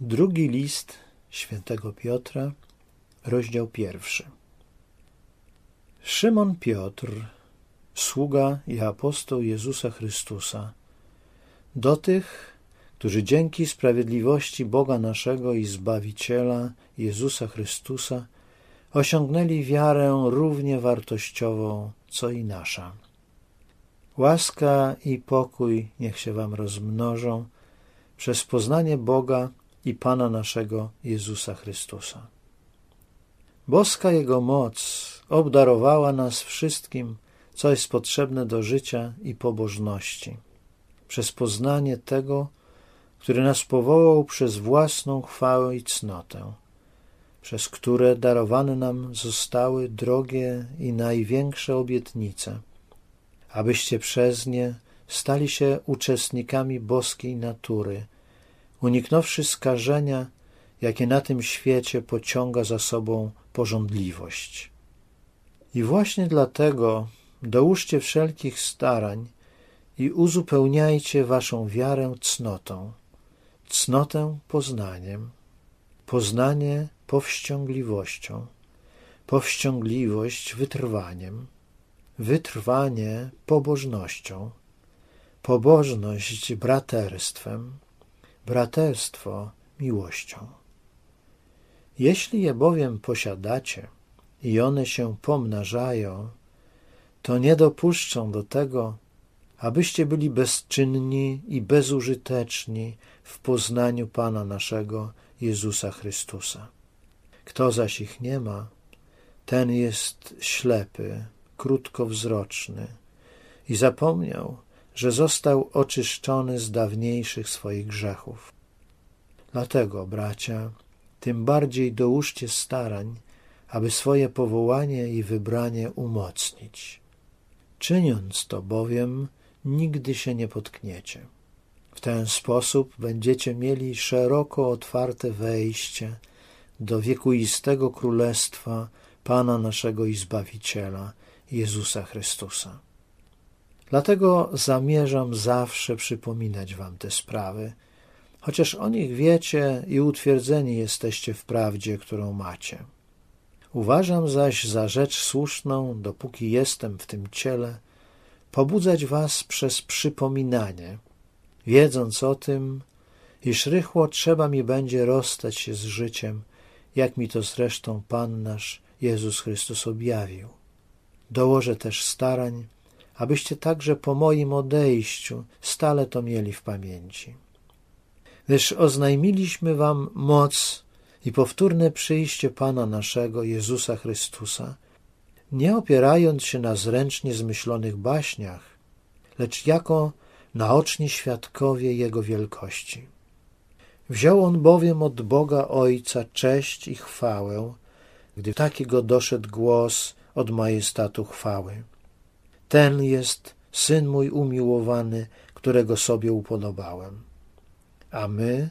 Drugi list świętego Piotra, rozdział pierwszy. Szymon Piotr, sługa i apostoł Jezusa Chrystusa, do tych, którzy dzięki sprawiedliwości Boga naszego i Zbawiciela Jezusa Chrystusa osiągnęli wiarę równie wartościową, co i nasza. Łaska i pokój niech się wam rozmnożą przez poznanie Boga i Pana naszego Jezusa Chrystusa. Boska Jego moc obdarowała nas wszystkim, co jest potrzebne do życia i pobożności, przez poznanie tego, który nas powołał przez własną chwałę i cnotę, przez które darowane nam zostały drogie i największe obietnice, abyście przez nie stali się uczestnikami boskiej natury, uniknąwszy skażenia, jakie na tym świecie pociąga za sobą porządliwość. I właśnie dlatego dołóżcie wszelkich starań i uzupełniajcie waszą wiarę cnotą, cnotę poznaniem, poznanie powściągliwością, powściągliwość wytrwaniem, wytrwanie pobożnością, pobożność braterstwem, braterstwo miłością. Jeśli je bowiem posiadacie i one się pomnażają, to nie dopuszczą do tego, abyście byli bezczynni i bezużyteczni w poznaniu Pana naszego Jezusa Chrystusa. Kto zaś ich nie ma, ten jest ślepy, krótkowzroczny i zapomniał, że został oczyszczony z dawniejszych swoich grzechów. Dlatego, bracia, tym bardziej dołóżcie starań, aby swoje powołanie i wybranie umocnić. Czyniąc to bowiem, nigdy się nie potkniecie. W ten sposób będziecie mieli szeroko otwarte wejście do wiekuistego królestwa Pana naszego i Zbawiciela, Jezusa Chrystusa. Dlatego zamierzam zawsze przypominać wam te sprawy, chociaż o nich wiecie i utwierdzeni jesteście w prawdzie, którą macie. Uważam zaś za rzecz słuszną, dopóki jestem w tym ciele, pobudzać was przez przypominanie, wiedząc o tym, iż rychło trzeba mi będzie rozstać się z życiem, jak mi to zresztą Pan nasz Jezus Chrystus objawił. Dołożę też starań, abyście także po moim odejściu stale to mieli w pamięci. Gdyż oznajmiliśmy wam moc i powtórne przyjście Pana naszego Jezusa Chrystusa, nie opierając się na zręcznie zmyślonych baśniach, lecz jako naoczni świadkowie Jego wielkości. Wziął on bowiem od Boga Ojca cześć i chwałę, gdy takiego doszedł głos od majestatu chwały. Ten jest Syn mój umiłowany, którego sobie upodobałem. A my,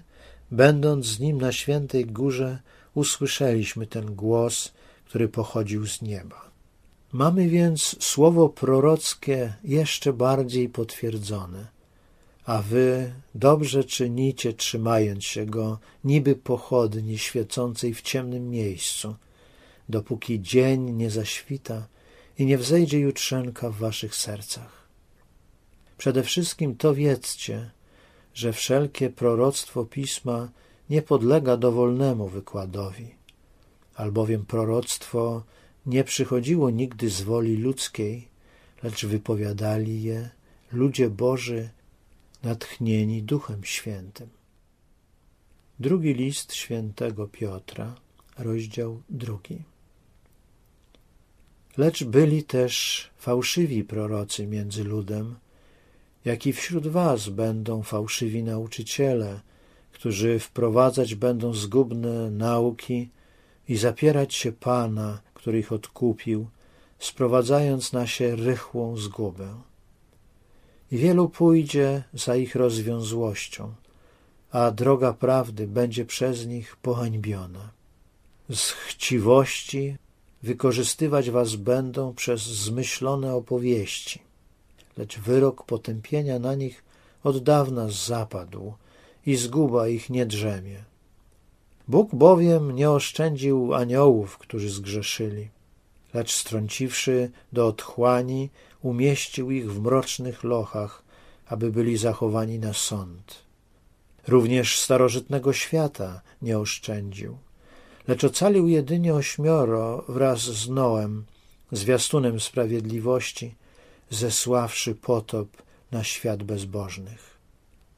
będąc z Nim na świętej górze, usłyszeliśmy ten głos, który pochodził z nieba. Mamy więc słowo prorockie jeszcze bardziej potwierdzone, a wy dobrze czynicie, trzymając się go, niby pochodni świecącej w ciemnym miejscu, dopóki dzień nie zaświta i nie wzejdzie jutrzenka w waszych sercach. Przede wszystkim to wiedzcie, że wszelkie proroctwo pisma nie podlega dowolnemu wykładowi, albowiem proroctwo nie przychodziło nigdy z woli ludzkiej, lecz wypowiadali je ludzie Boży natchnieni Duchem Świętym. Drugi list świętego Piotra, rozdział drugi. Lecz byli też fałszywi prorocy między ludem, jak i wśród was będą fałszywi nauczyciele, którzy wprowadzać będą zgubne nauki i zapierać się Pana, który ich odkupił, sprowadzając na się rychłą zgubę. I wielu pójdzie za ich rozwiązłością, a droga prawdy będzie przez nich pohańbiona. Z chciwości wykorzystywać was będą przez zmyślone opowieści, lecz wyrok potępienia na nich od dawna zapadł i zguba ich nie drzemie. Bóg bowiem nie oszczędził aniołów, którzy zgrzeszyli, lecz strąciwszy do otchłani, umieścił ich w mrocznych lochach, aby byli zachowani na sąd. Również starożytnego świata nie oszczędził, lecz ocalił jedynie ośmioro wraz z Noem, zwiastunem sprawiedliwości, zesławszy potop na świat bezbożnych.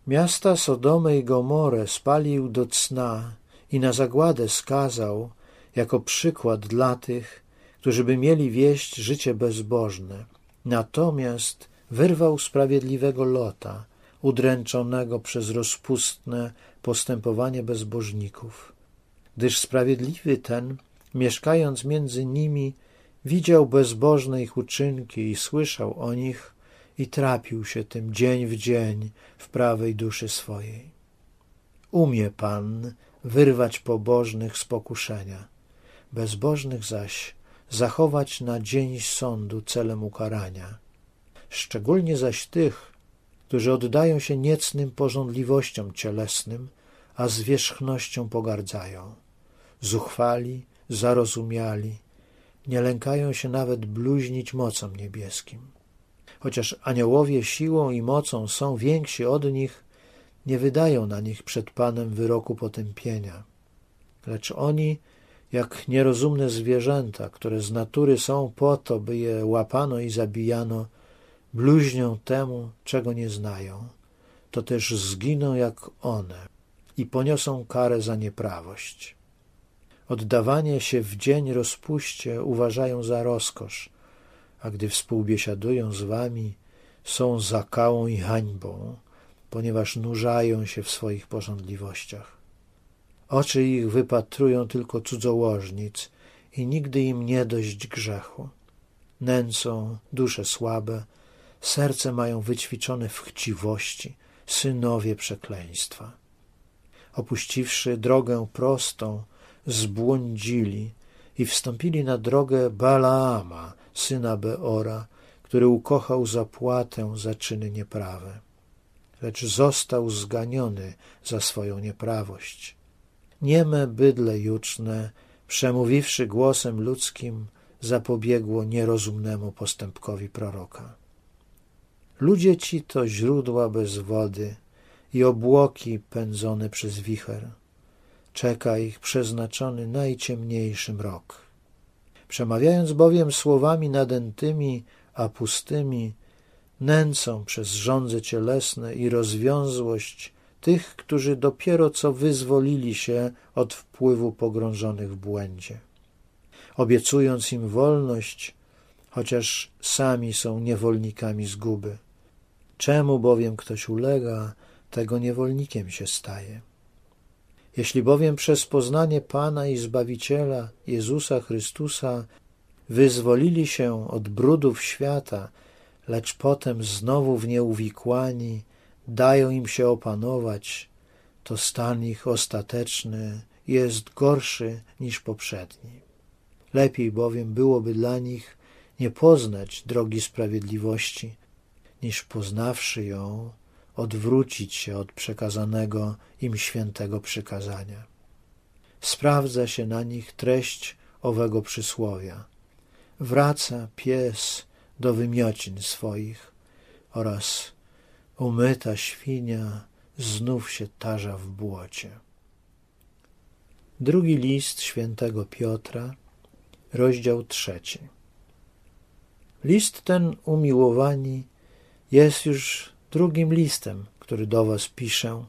Miasta Sodomę i Gomorę spalił do cna i na zagładę skazał jako przykład dla tych, którzy by mieli wieść życie bezbożne. Natomiast wyrwał sprawiedliwego Lota, udręczonego przez rozpustne postępowanie bezbożników. Gdyż sprawiedliwy ten, mieszkając między nimi, widział bezbożne ich uczynki i słyszał o nich i trapił się tym dzień w dzień w prawej duszy swojej. Umie Pan wyrwać pobożnych z pokuszenia, bezbożnych zaś zachować na dzień sądu celem ukarania. Szczególnie zaś tych, którzy oddają się niecnym porządliwościom cielesnym, a zwierzchnością pogardzają. Zuchwali, zarozumiali, nie lękają się nawet bluźnić mocom niebieskim. Chociaż aniołowie siłą i mocą są więksi od nich, nie wydają na nich przed Panem wyroku potępienia. Lecz oni, jak nierozumne zwierzęta, które z natury są po to, by je łapano i zabijano, bluźnią temu, czego nie znają, to też zginą jak one i poniosą karę za nieprawość. Oddawanie się w dzień rozpuście uważają za rozkosz, a gdy współbiesiadują z wami, są zakałą i hańbą, ponieważ nurzają się w swoich porządliwościach. Oczy ich wypatrują tylko cudzołożnic i nigdy im nie dość grzechu. Nęcą dusze słabe, serce mają wyćwiczone w chciwości, synowie przekleństwa. Opuściwszy drogę prostą, zbłądzili i wstąpili na drogę Balaama, syna Beora, który ukochał zapłatę za czyny nieprawe. Lecz został zganiony za swoją nieprawość. Nieme bydle juczne, przemówiwszy głosem ludzkim, zapobiegło nierozumnemu postępkowi proroka. Ludzie ci to źródła bez wody i obłoki pędzone przez wicher. Czeka ich przeznaczony najciemniejszy mrok. Przemawiając bowiem słowami nadętymi, a pustymi, nęcą przez żądze cielesne i rozwiązłość tych, którzy dopiero co wyzwolili się od wpływu pogrążonych w błędzie. Obiecując im wolność, chociaż sami są niewolnikami zguby. Czemu bowiem ktoś ulega, tego niewolnikiem się staje. Jeśli bowiem przez poznanie Pana i Zbawiciela Jezusa Chrystusa wyzwolili się od brudów świata, lecz potem znowu w nie uwikłani dają im się opanować, to stan ich ostateczny jest gorszy niż poprzedni. Lepiej bowiem byłoby dla nich nie poznać drogi sprawiedliwości, niż poznawszy ją, odwrócić się od przekazanego im świętego przykazania. Sprawdza się na nich treść owego przysłowia. Wraca pies do wymiocin swoich oraz umyta świnia znów się tarza w błocie. Drugi list świętego Piotra, rozdział trzeci. List ten, umiłowani, jest już drugim listem, który do Was piszę,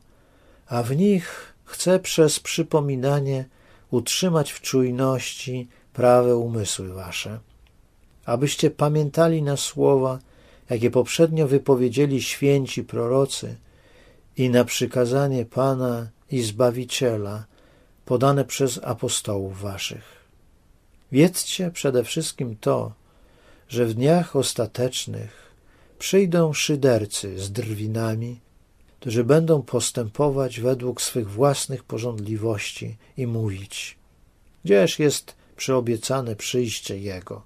a w nich chcę przez przypominanie utrzymać w czujności prawe umysły Wasze, abyście pamiętali na słowa, jakie poprzednio wypowiedzieli święci prorocy i na przykazanie Pana i Zbawiciela podane przez apostołów Waszych. Wiedzcie przede wszystkim to, że w dniach ostatecznych przyjdą szydercy z drwinami, którzy będą postępować według swych własnych porządliwości i mówić: Gdzież jest przyobiecane przyjście Jego?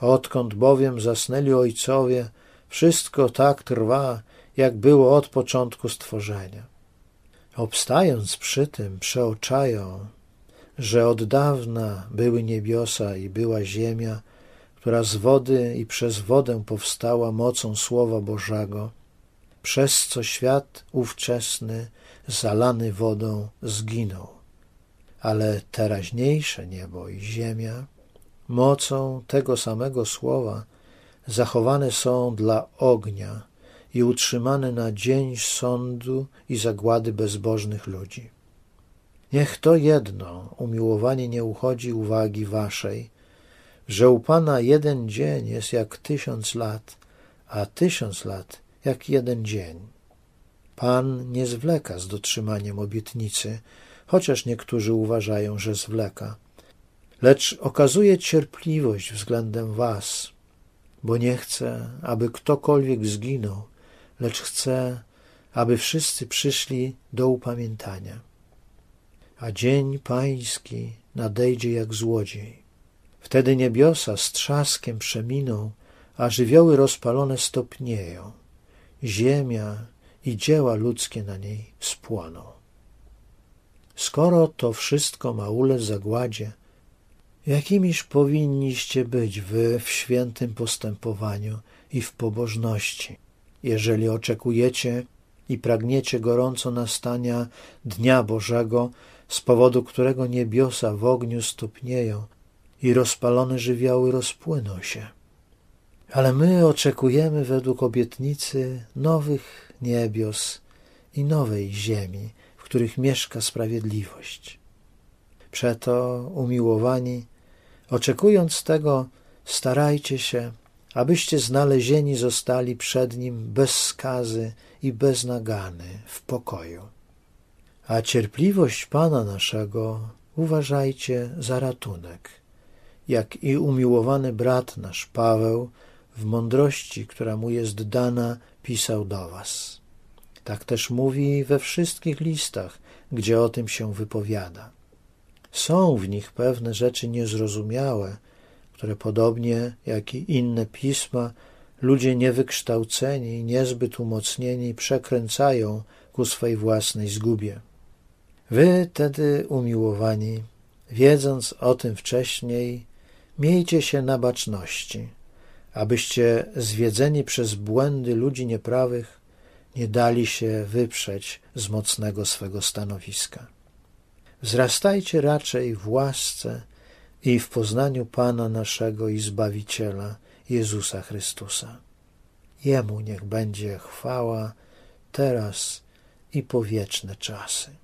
Odkąd bowiem zasnęli ojcowie, wszystko tak trwa, jak było od początku stworzenia. obstając przy tym, przeoczają, że od dawna były niebiosa i była ziemia, która z wody i przez wodę powstała mocą Słowa Bożego, przez co świat ówczesny, zalany wodą, zginął. Ale teraźniejsze niebo i ziemia, mocą tego samego Słowa, zachowane są dla ognia i utrzymane na dzień sądu i zagłady bezbożnych ludzi. Niech to jedno umiłowanie nie uchodzi uwagi waszej, że u Pana jeden dzień jest jak tysiąc lat, a tysiąc lat jak jeden dzień. Pan nie zwleka z dotrzymaniem obietnicy, chociaż niektórzy uważają, że zwleka, lecz okazuje cierpliwość względem was, bo nie chce, aby ktokolwiek zginął, lecz chce, aby wszyscy przyszli do upamiętania. A dzień pański nadejdzie jak złodziej. Wtedy niebiosa z trzaskiem przeminą, a żywioły rozpalone stopnieją. Ziemia i dzieła ludzkie na niej spłoną. Skoro to wszystko ma ulec zagładzie, jakimiż powinniście być wy w świętym postępowaniu i w pobożności, jeżeli oczekujecie i pragniecie gorąco nastania Dnia Bożego, z powodu którego niebiosa w ogniu stopnieją i rozpalone żywioły rozpłyną się. Ale my oczekujemy według obietnicy nowych niebios i nowej ziemi, w których mieszka sprawiedliwość. Przeto, umiłowani, oczekując tego, starajcie się, abyście znalezieni zostali przed Nim bez skazy i bez nagany w pokoju. A cierpliwość Pana naszego uważajcie za ratunek, jak i umiłowany brat nasz Paweł w mądrości, która mu jest dana, pisał do was. Tak też mówi we wszystkich listach, gdzie o tym się wypowiada. Są w nich pewne rzeczy niezrozumiałe, które podobnie jak i inne pisma ludzie niewykształceni, niezbyt umocnieni przekręcają ku swej własnej zgubie. Wy tedy, umiłowani, wiedząc o tym wcześniej, miejcie się na baczności, abyście zwiedzeni przez błędy ludzi nieprawych nie dali się wyprzeć z mocnego swego stanowiska. Wzrastajcie raczej w łasce i w poznaniu Pana naszego i Zbawiciela, Jezusa Chrystusa. Jemu niech będzie chwała teraz i po wieczne czasy.